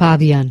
Pavian